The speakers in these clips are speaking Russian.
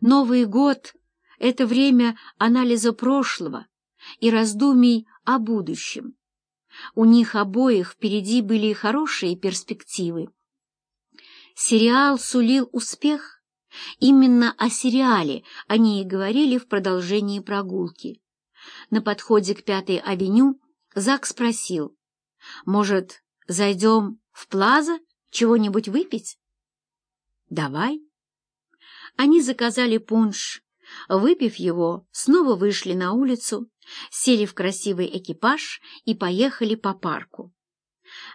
Новый год — это время анализа прошлого и раздумий о будущем. У них обоих впереди были хорошие перспективы. Сериал сулил успех. Именно о сериале они и говорили в продолжении прогулки. На подходе к Пятой авеню Зак спросил, «Может, зайдем в Плаза чего-нибудь выпить?» «Давай». Они заказали пунш. Выпив его, снова вышли на улицу, сели в красивый экипаж и поехали по парку.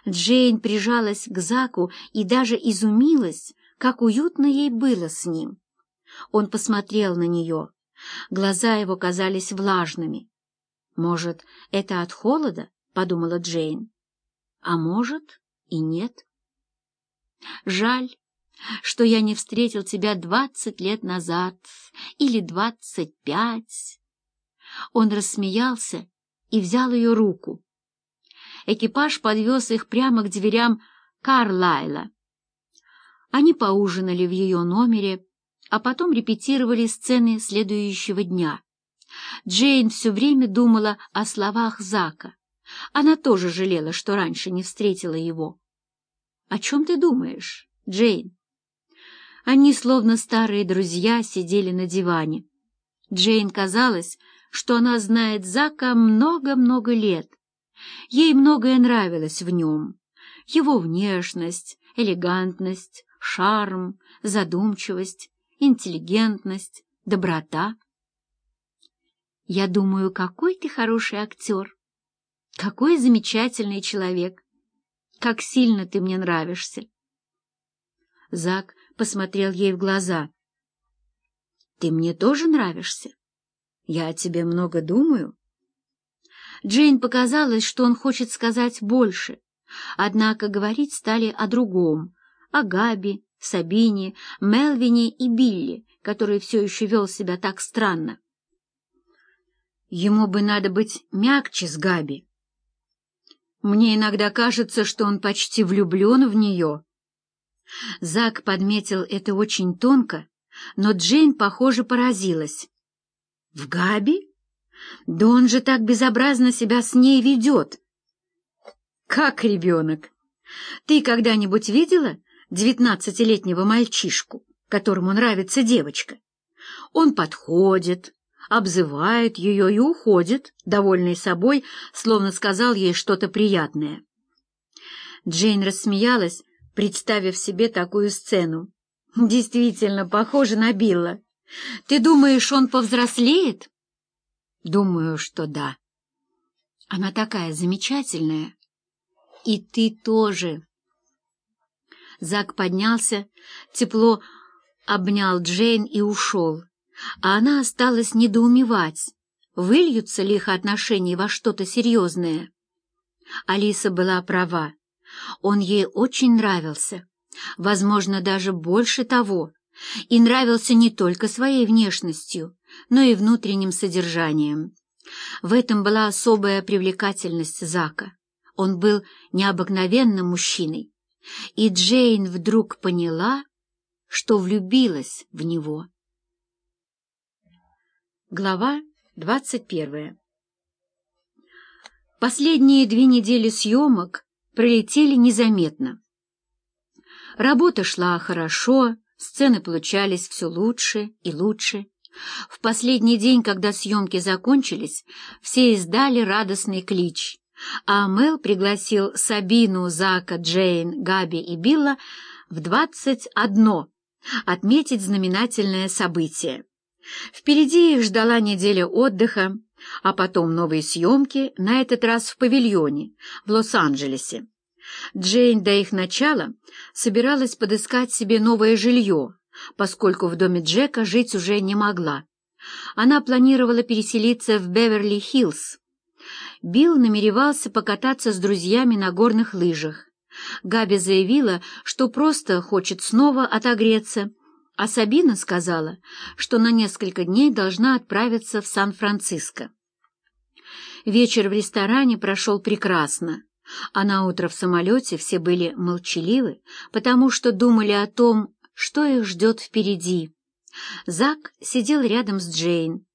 Джейн прижалась к Заку и даже изумилась, как уютно ей было с ним. Он посмотрел на нее. Глаза его казались влажными. «Может, это от холода?» — подумала Джейн. «А может, и нет». «Жаль, что я не встретил тебя двадцать лет назад или двадцать пять». Он рассмеялся и взял ее руку. Экипаж подвез их прямо к дверям Карлайла. Они поужинали в ее номере, а потом репетировали сцены следующего дня. Джейн все время думала о словах Зака. Она тоже жалела, что раньше не встретила его. «О чем ты думаешь, Джейн?» Они, словно старые друзья, сидели на диване. Джейн казалось, что она знает Зака много-много лет. Ей многое нравилось в нем. Его внешность, элегантность, шарм, задумчивость, интеллигентность, доброта. Я думаю, какой ты хороший актер. Какой замечательный человек. Как сильно ты мне нравишься. Зак посмотрел ей в глаза. Ты мне тоже нравишься? Я о тебе много думаю. Джейн показалось, что он хочет сказать больше, однако говорить стали о другом, о Габи, Сабине, Мелвине и Билли, который все еще вел себя так странно. Ему бы надо быть мягче с Габи. Мне иногда кажется, что он почти влюблен в нее. Зак подметил это очень тонко, но Джейн, похоже, поразилась. В Габи? Да он же так безобразно себя с ней ведет. Как ребенок? Ты когда-нибудь видела девятнадцатилетнего мальчишку, которому нравится девочка? Он подходит, обзывает ее и уходит, довольный собой, словно сказал ей что-то приятное. Джейн рассмеялась, представив себе такую сцену. Действительно, похоже на Билла. Ты думаешь, он повзрослеет? Думаю, что да. Она такая замечательная. И ты тоже. Зак поднялся, тепло обнял Джейн и ушел а она осталась недоумевать, выльются ли их отношения во что-то серьезное. Алиса была права. Он ей очень нравился, возможно, даже больше того, и нравился не только своей внешностью, но и внутренним содержанием. В этом была особая привлекательность Зака. Он был необыкновенным мужчиной, и Джейн вдруг поняла, что влюбилась в него. Глава двадцать первая Последние две недели съемок пролетели незаметно. Работа шла хорошо, сцены получались все лучше и лучше. В последний день, когда съемки закончились, все издали радостный клич, а Мел пригласил Сабину, Зака, Джейн, Габи и Билла в двадцать одно отметить знаменательное событие. Впереди их ждала неделя отдыха, а потом новые съемки, на этот раз в павильоне, в Лос-Анджелесе. Джейн до их начала собиралась подыскать себе новое жилье, поскольку в доме Джека жить уже не могла. Она планировала переселиться в Беверли-Хиллз. Билл намеревался покататься с друзьями на горных лыжах. Габи заявила, что просто хочет снова отогреться а Сабина сказала, что на несколько дней должна отправиться в Сан-Франциско. Вечер в ресторане прошел прекрасно, а на утро в самолете все были молчаливы, потому что думали о том, что их ждет впереди. Зак сидел рядом с Джейн,